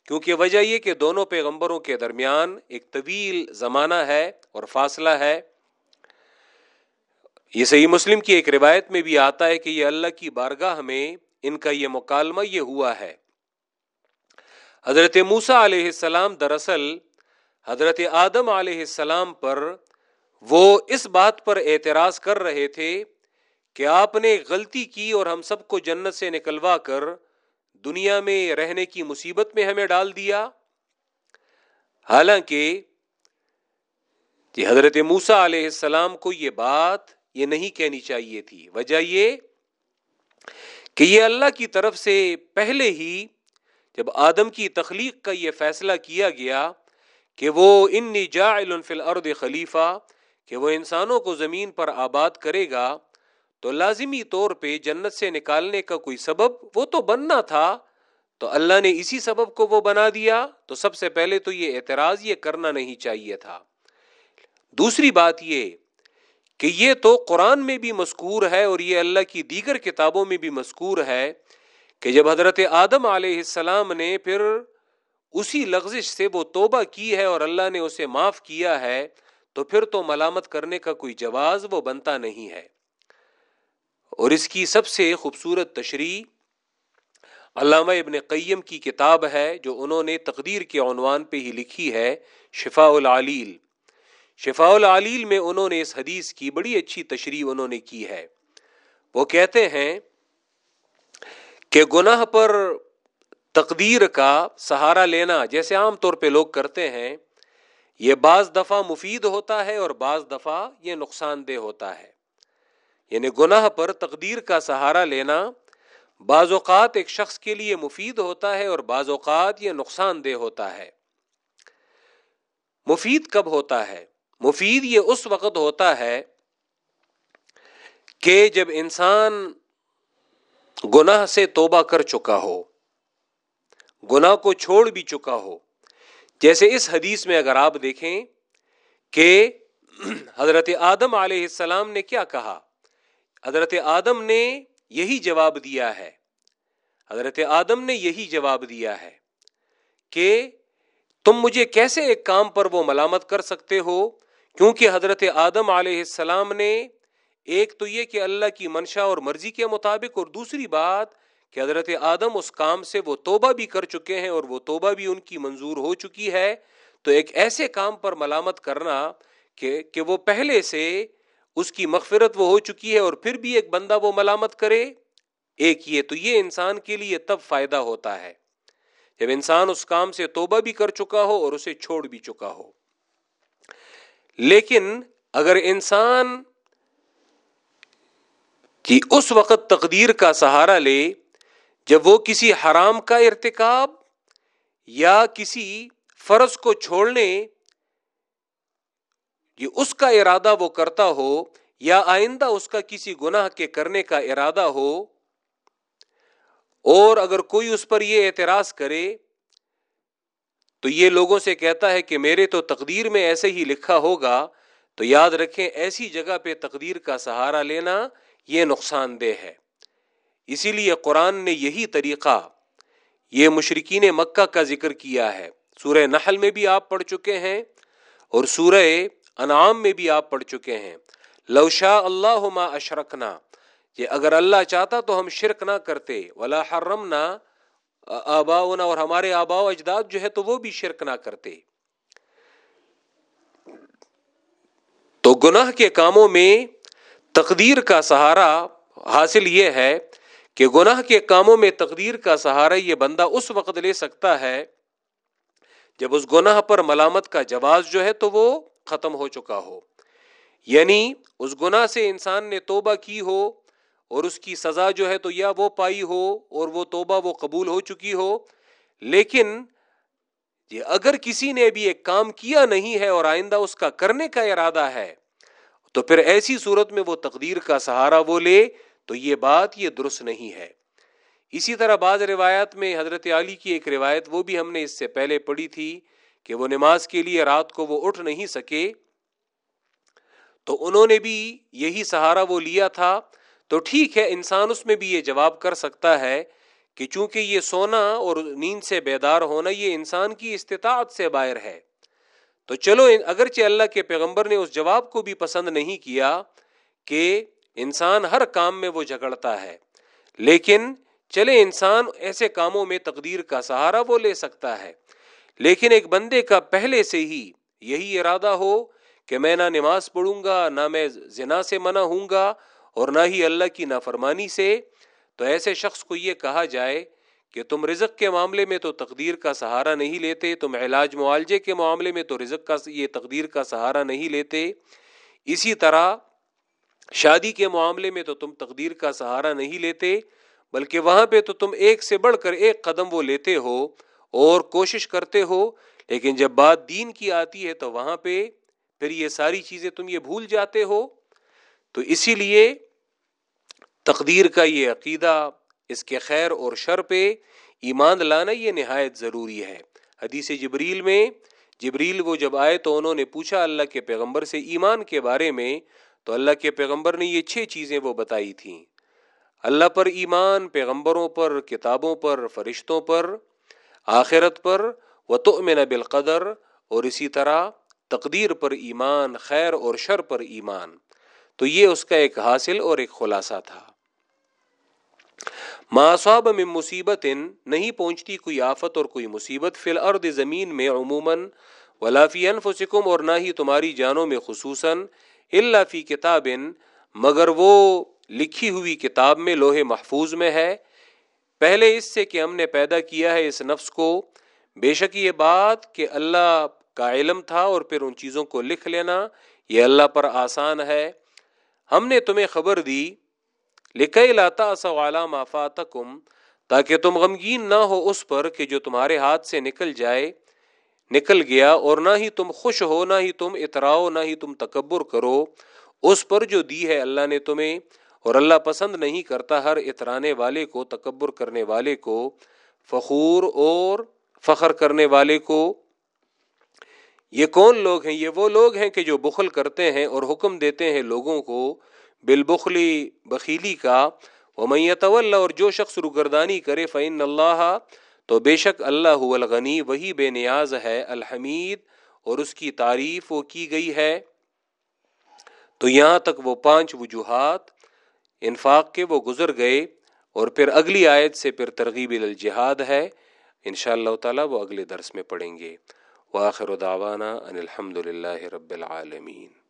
کیونکہ وجہ یہ کہ دونوں پیغمبروں کے درمیان ایک طویل زمانہ ہے اور فاصلہ ہے۔ یہ صحیح مسلم کی ایک روایت میں بھی آتا ہے کہ یہ اللہ کی بارگاہ میں ان کا یہ مکالمہ یہ ہوا ہے۔ حضرت موسا علیہ السلام دراصل حضرت آدم علیہ السلام پر وہ اس بات پر اعتراض کر رہے تھے کہ آپ نے غلطی کی اور ہم سب کو جنت سے نکلوا کر دنیا میں رہنے کی مصیبت میں ہمیں ڈال دیا۔ حالانکہ جی، حضرت موسا علیہ السلام کو یہ بات یہ نہیں کہنی چاہیے تھی۔ وجہ یہ کہ یہ اللہ کی طرف سے پہلے ہی جب آدم کی تخلیق کا یہ فیصلہ کیا گیا کہ وہ ان نجا فی الارض خلیفہ کہ وہ انسانوں کو زمین پر آباد کرے گا، تو لازمی طور پہ جنت سے نکالنے کا کوئی سبب وہ تو بننا تھا۔ تو اللہ نے اسی سبب کو وہ بنا دیا۔ تو سب سے پہلے تو یہ اعتراض یہ کرنا نہیں چاہیے تھا۔ دوسری بات یہ کہ یہ تو قرآن میں بھی مذکور ہے اور یہ اللہ کی دیگر کتابوں میں بھی مذکور ہے کہ جب حضرت آدم علیہ السلام نے پھر اسی لغزش سے وہ توبہ کی ہے اور اللہ نے اسے معاف کیا ہے تو پھر تو ملامت کرنے کا کوئی جواز وہ بنتا نہیں ہے۔ اور اس کی سب سے خوبصورت تشریح علامہ ابن قیم کی کتاب ہے، جو انہوں نے تقدیر کے عنوان پہ ہی لکھی ہے، شفاء العلیل۔ شفاء العلیل میں انہوں نے اس حدیث کی بڑی اچھی تشریح انہوں نے کی ہے۔ وہ کہتے ہیں کہ گناہ پر تقدیر کا سہارا لینا جیسے عام طور پہ لوگ کرتے ہیں یہ بعض دفعہ مفید ہوتا ہے اور بعض دفعہ یہ نقصان دہ ہوتا ہے۔ یعنی گناہ پر تقدیر کا سہارا لینا بعض اوقات ایک شخص کے لیے مفید ہوتا ہے اور بعض اوقات یہ نقصان دہ ہوتا ہے۔ مفید کب ہوتا ہے؟ مفید یہ اس وقت ہوتا ہے کہ جب انسان گناہ سے توبہ کر چکا ہو، گناہ کو چھوڑ بھی چکا ہو۔ جیسے اس حدیث میں اگر آپ دیکھیں کہ حضرت آدم علیہ السلام نے کیا کہا؟ حضرت آدم نے یہی جواب دیا ہے۔ حضرت آدم نے یہی جواب دیا ہے کہ تم مجھے کیسے ایک کام پر وہ ملامت کر سکتے ہو؟ کیونکہ حضرت آدم علیہ السلام نے ایک تو یہ کہ اللہ کی منشا اور مرضی کے مطابق اور دوسری بات کہ حضرت آدم اس کام سے وہ توبہ بھی کر چکے ہیں اور وہ توبہ بھی ان کی منظور ہو چکی ہے۔ تو ایک ایسے کام پر ملامت کرنا کہ کہ وہ پہلے سے اس کی مغفرت وہ ہو چکی ہے اور پھر بھی ایک بندہ وہ ملامت کرے۔ ایک یہ تو یہ انسان کے لیے تب فائدہ ہوتا ہے جب انسان اس کام سے توبہ بھی کر چکا ہو اور اسے چھوڑ بھی چکا ہو۔ لیکن اگر انسان کی اس وقت تقدیر کا سہارا لے جب وہ کسی حرام کا ارتکاب یا کسی فرض کو چھوڑنے، یہ اس کا ارادہ وہ کرتا ہو یا آئندہ اس کا کسی گناہ کے کرنے کا ارادہ ہو، اور اگر کوئی اس پر یہ اعتراض کرے، تو یہ لوگوں سے کہتا ہے کہ میرے تو تقدیر میں ایسے ہی لکھا ہوگا، تو یاد رکھیں ایسی جگہ پہ تقدیر کا سہارا لینا یہ نقصان دہ ہے۔ اسی لیے قرآن نے یہی طریقہ یہ مشرقین مکہ کا ذکر کیا ہے۔ سورہ نحل میں بھی آپ پڑھ چکے ہیں اور سورہ انعام میں بھی آپ پڑھ چکے ہیں۔ لوشا اللہ ما اشرکنا، کہ اگر اللہ چاہتا تو ہم شرک نہ کرتے۔ ولا حرم نہ آبا اور ہمارے آبا و اجداد جو ہے تو وہ بھی شرک نہ کرتے۔ تو گناہ کے کاموں میں تقدیر کا سہارا حاصل یہ ہے کہ گناہ کے کاموں میں تقدیر کا سہارا یہ بندہ اس وقت لے سکتا ہے جب اس گناہ پر ملامت کا جواز جو ہے تو وہ ختم ہو چکا ہو۔ یعنی اس گناہ سے انسان نے توبہ کی ہو اور اس کی سزا جو ہے تو یا وہ پائی ہو اور وہ توبہ وہ قبول ہو چکی ہو۔ لیکن یہ اگر کسی نے بھی ایک کام کیا نہیں ہے اور آئندہ اس کا کرنے کا ارادہ ہے تو پھر ایسی صورت میں وہ تقدیر کا سہارا وہ لے تو یہ بات یہ درست نہیں ہے۔ اسی طرح بعض روایت میں حضرت علی کی ایک روایت وہ بھی ہم نے اس سے پہلے پڑھی تھی کہ وہ نماز کے لیے رات کو وہ اٹھ نہیں سکے۔ تو انہوں نے بھی یہی سہارا وہ لیا تھا۔ تو ٹھیک ہے، انسان اس میں بھی یہ جواب کر سکتا ہے کہ چونکہ یہ سونا اور نیند سے بیدار ہونا یہ انسان کی استطاعت سے باہر ہے۔ تو چلو، اگرچہ اللہ کے پیغمبر نے اس جواب کو بھی پسند نہیں کیا کہ انسان ہر کام میں وہ جھگڑتا ہے۔ لیکن چلے انسان ایسے کاموں میں تقدیر کا سہارا وہ لے سکتا ہے۔ لیکن ایک بندے کا پہلے سے ہی یہی ارادہ ہو کہ میں نہ نماز پڑھوں گا، نہ میں زنا سے منع ہوں گا اور نہ ہی اللہ کی نافرمانی سے، تو ایسے شخص کو یہ کہا جائے کہ تم رزق کے معاملے میں تو تقدیر کا سہارا نہیں لیتے، تم علاج معالجے کے معاملے میں تو رزق کا، یہ تقدیر کا سہارا نہیں لیتے۔ اسی طرح شادی کے معاملے میں تو تم تقدیر کا سہارا نہیں لیتے، بلکہ وہاں پہ تو تم ایک سے بڑھ کر ایک قدم وہ لیتے ہو اور کوشش کرتے ہو، لیکن جب بات دین کی آتی ہے تو وہاں پہ پھر یہ ساری چیزیں تم یہ بھول جاتے ہو۔ تو اسی لیے تقدیر کا یہ عقیدہ، اس کے خیر اور شر پہ ایمان لانا یہ نہایت ضروری ہے۔ حدیث جبریل میں، جبریل وہ جب آئے تو انہوں نے پوچھا اللہ کے پیغمبر سے ایمان کے بارے میں تو اللہ کے پیغمبر نے یہ چھ چیزیں وہ بتائی تھیں۔ اللہ پر ایمان، پیغمبروں پر، کتابوں پر، فرشتوں پر، آخرت پر و تو بالقدر اور اسی طرح تقدیر پر ایمان، خیر اور شر پر ایمان۔ تو یہ اس کا ایک حاصل اور ایک خلاصہ تھا۔ ماسواب میں مصیبت، نہیں پہنچتی کوئی آفت اور کوئی مصیبت فی الارض زمین میں عموماً ولافی انفسکم اور نہ ہی تمہاری جانوں میں خصوصاً اللہ فی کتاب مگر وہ لکھی ہوئی کتاب میں لوہے محفوظ میں ہے۔ پہلے اس سے کہ ہم نے پیدا کیا ہے اس نفس کو، بے شک یہ بات کہ اللہ کا علم تھا اور پھر ان چیزوں کو لکھ لینا، یہ اللہ پر آسان ہے۔ ہم نے تمہیں خبر دی لکھے لاتا سوالا مافات تاکہ تم غمگین نہ ہو اس پر کہ جو تمہارے ہاتھ سے نکل جائے۔ نکل گیا اور نہ ہی تم خوش ہو، نہ ہی تم اتراؤ، نہ ہی تم تکبر کرو۔ اس پر جو دی ہے اللہ نے تمہیں، اور اللہ پسند نہیں کرتا ہر اترانے والے کو، تکبر کرنے والے کو، فخور اور فخر کرنے والے کو۔ یہ کون لوگ ہیں؟ یہ وہ لوگ ہیں کہ جو بخل کرتے ہیں اور حکم دیتے ہیں لوگوں کو بالبخلی بخیلی کا۔ وہ میت اور جو شخص رگردانی کرے فعین اللہ تو بے شک اللہ الغنی، وہی بے نیاز ہے، الحمید، اور اس کی تعریف وہ کی گئی ہے۔ تو یہاں تک وہ پانچ وجوہات، انفاق کے وہ گزر گئے، اور پھر اگلی آیت سے پھر ترغیب الجہاد ہے۔ ان شاء اللہ تعالیٰ وہ اگلے درس میں پڑھیں گے۔ واخر دعوانا ان الحمد للہ رب العالمین۔